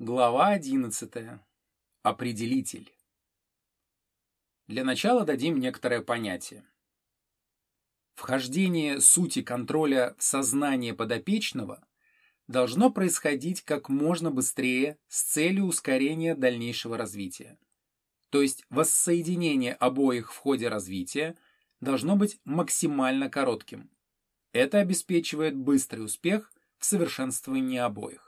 Глава 11. Определитель. Для начала дадим некоторое понятие. Вхождение сути контроля в сознание подопечного должно происходить как можно быстрее с целью ускорения дальнейшего развития. То есть воссоединение обоих в ходе развития должно быть максимально коротким. Это обеспечивает быстрый успех в совершенствовании обоих.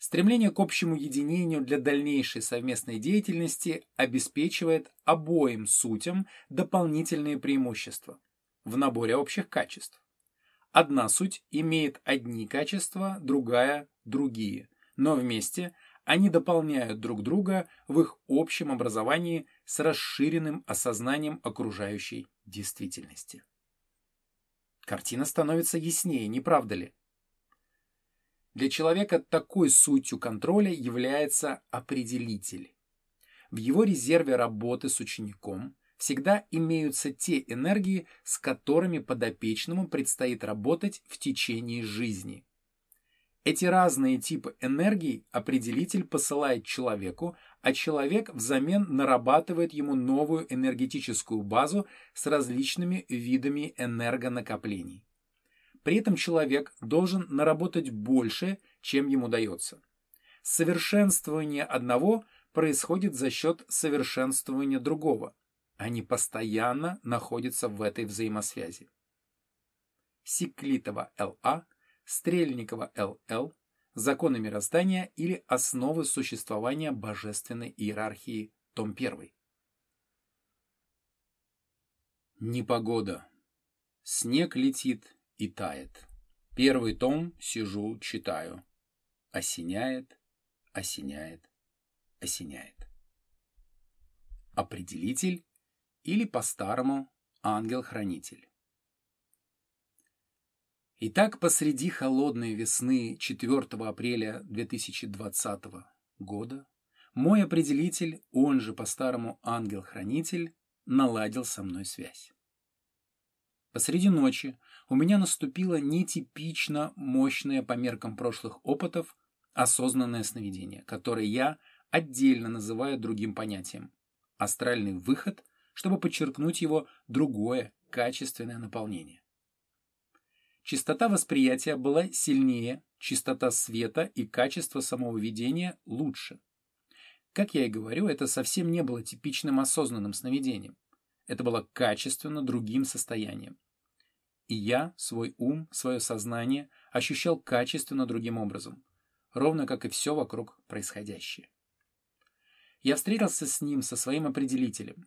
Стремление к общему единению для дальнейшей совместной деятельности обеспечивает обоим сутям дополнительные преимущества в наборе общих качеств. Одна суть имеет одни качества, другая – другие, но вместе они дополняют друг друга в их общем образовании с расширенным осознанием окружающей действительности. Картина становится яснее, не правда ли? Для человека такой сутью контроля является определитель. В его резерве работы с учеником всегда имеются те энергии, с которыми подопечному предстоит работать в течение жизни. Эти разные типы энергии определитель посылает человеку, а человек взамен нарабатывает ему новую энергетическую базу с различными видами энергонакоплений. При этом человек должен наработать больше, чем ему дается. Совершенствование одного происходит за счет совершенствования другого. Они постоянно находятся в этой взаимосвязи. Сиклитова Л.А., Стрельникова Л.Л., Законы мироздания или Основы существования божественной иерархии, том 1. Непогода. Снег летит, и тает. Первый том сижу, читаю. Осеняет, осеняет, осеняет. Определитель или по-старому ангел-хранитель. Итак, посреди холодной весны 4 апреля 2020 года мой определитель, он же по-старому ангел-хранитель, наладил со мной связь. Посреди ночи у меня наступило нетипично мощное по меркам прошлых опытов осознанное сновидение, которое я отдельно называю другим понятием – астральный выход, чтобы подчеркнуть его другое качественное наполнение. Частота восприятия была сильнее, частота света и качество самого видения лучше. Как я и говорю, это совсем не было типичным осознанным сновидением. Это было качественно другим состоянием. И я свой ум, свое сознание ощущал качественно другим образом, ровно как и все вокруг происходящее. Я встретился с ним, со своим определителем,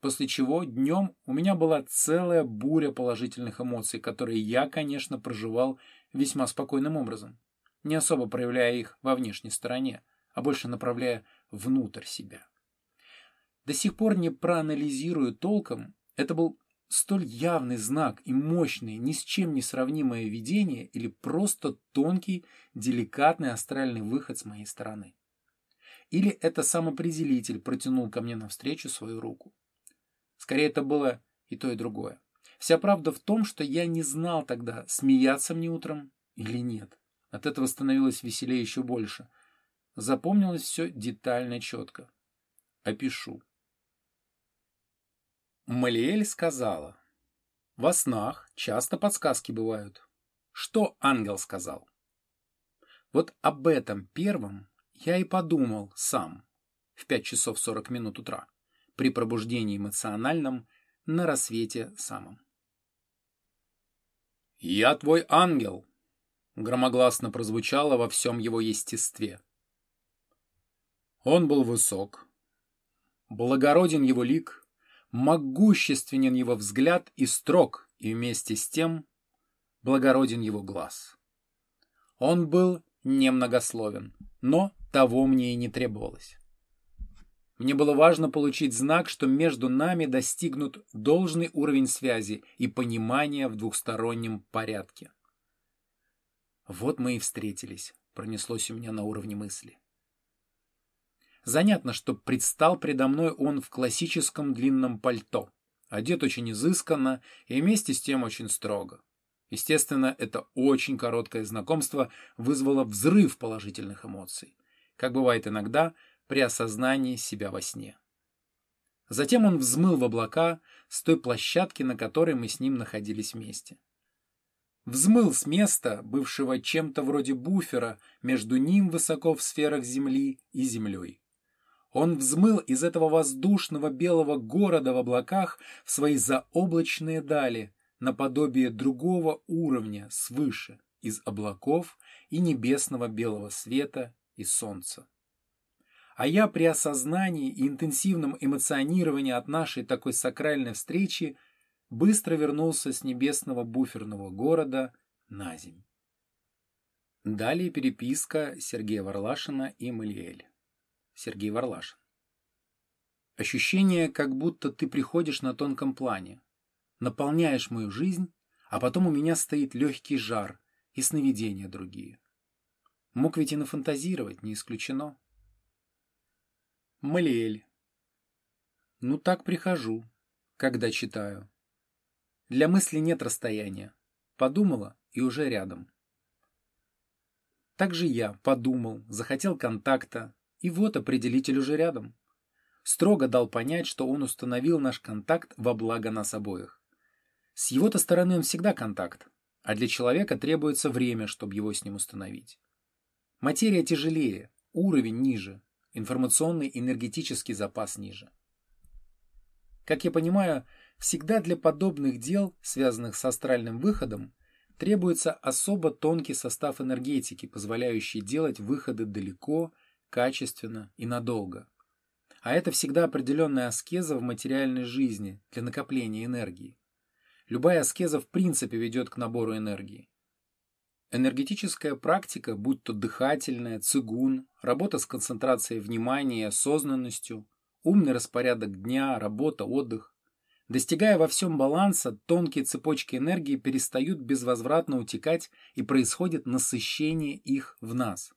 после чего днем у меня была целая буря положительных эмоций, которые я, конечно, проживал весьма спокойным образом, не особо проявляя их во внешней стороне, а больше направляя внутрь себя. До сих пор не проанализирую толком, это был столь явный знак и мощное, ни с чем не сравнимое видение или просто тонкий, деликатный астральный выход с моей стороны. Или это самопределитель протянул ко мне навстречу свою руку. Скорее, это было и то, и другое. Вся правда в том, что я не знал тогда, смеяться мне утром или нет. От этого становилось веселее еще больше. Запомнилось все детально четко. Опишу. Малиэль сказала. Во снах часто подсказки бывают. Что ангел сказал? Вот об этом первом я и подумал сам в 5 часов 40 минут утра при пробуждении эмоциональном на рассвете самом. «Я твой ангел!» громогласно прозвучало во всем его естестве. Он был высок, благороден его лик, могущественен его взгляд и строг, и вместе с тем благороден его глаз. Он был немногословен, но того мне и не требовалось. Мне было важно получить знак, что между нами достигнут должный уровень связи и понимания в двухстороннем порядке. Вот мы и встретились, пронеслось у меня на уровне мысли. Занятно, что предстал предо мной он в классическом длинном пальто, одет очень изысканно и вместе с тем очень строго. Естественно, это очень короткое знакомство вызвало взрыв положительных эмоций, как бывает иногда при осознании себя во сне. Затем он взмыл в облака с той площадки, на которой мы с ним находились вместе. Взмыл с места, бывшего чем-то вроде буфера между ним высоко в сферах Земли и Землей. Он взмыл из этого воздушного белого города в облаках в свои заоблачные дали, наподобие другого уровня свыше, из облаков и небесного белого света и солнца. А я при осознании и интенсивном эмоционировании от нашей такой сакральной встречи быстро вернулся с небесного буферного города на земь. Далее переписка Сергея Варлашина и Малиэль. Сергей Варлашин. Ощущение, как будто ты приходишь на тонком плане, наполняешь мою жизнь, а потом у меня стоит легкий жар и сновидения другие. Мог ведь и нафантазировать, не исключено. Малиэль. Ну так прихожу, когда читаю. Для мысли нет расстояния. Подумала и уже рядом. Так же я подумал, захотел контакта, и вот определитель уже рядом. Строго дал понять, что он установил наш контакт во благо нас обоих. С его-то стороны он всегда контакт, а для человека требуется время, чтобы его с ним установить. Материя тяжелее, уровень ниже, информационный энергетический запас ниже. Как я понимаю, всегда для подобных дел, связанных с астральным выходом, требуется особо тонкий состав энергетики, позволяющий делать выходы далеко, качественно и надолго. А это всегда определенная аскеза в материальной жизни для накопления энергии. Любая аскеза в принципе ведет к набору энергии. Энергетическая практика, будь то дыхательная, цигун, работа с концентрацией внимания и осознанностью, умный распорядок дня, работа, отдых. Достигая во всем баланса, тонкие цепочки энергии перестают безвозвратно утекать и происходит насыщение их в нас.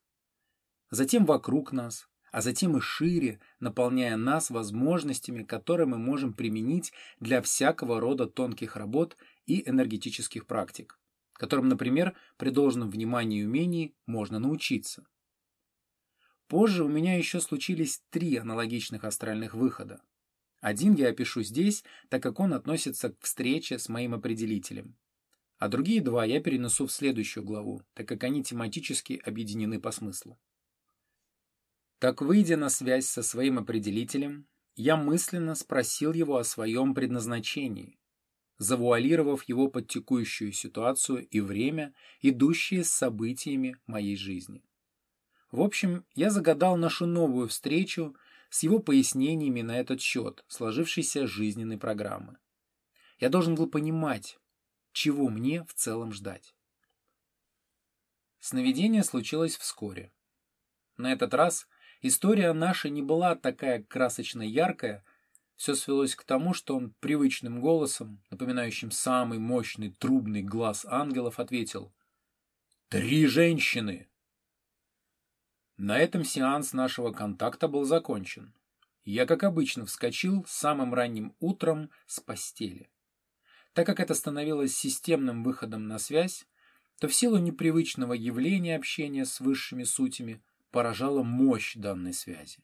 Затем вокруг нас, а затем и шире, наполняя нас возможностями, которые мы можем применить для всякого рода тонких работ и энергетических практик которым, например, при должном внимании и умении можно научиться. Позже у меня еще случились три аналогичных астральных выхода. Один я опишу здесь, так как он относится к встрече с моим определителем. А другие два я перенесу в следующую главу, так как они тематически объединены по смыслу. Так, выйдя на связь со своим определителем, я мысленно спросил его о своем предназначении, завуалировав его под текущую ситуацию и время, идущие с событиями моей жизни. В общем, я загадал нашу новую встречу с его пояснениями на этот счет сложившейся жизненной программы. Я должен был понимать, чего мне в целом ждать. Сновидение случилось вскоре. На этот раз история наша не была такая красочно яркая, все свелось к тому, что он привычным голосом, напоминающим самый мощный трубный глаз ангелов, ответил «Три женщины!». На этом сеанс нашего контакта был закончен. Я, как обычно, вскочил самым ранним утром с постели. Так как это становилось системным выходом на связь, то в силу непривычного явления общения с высшими сутями поражала мощь данной связи.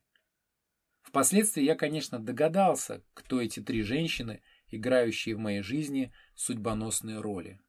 Впоследствии я, конечно, догадался, кто эти три женщины, играющие в моей жизни судьбоносные роли.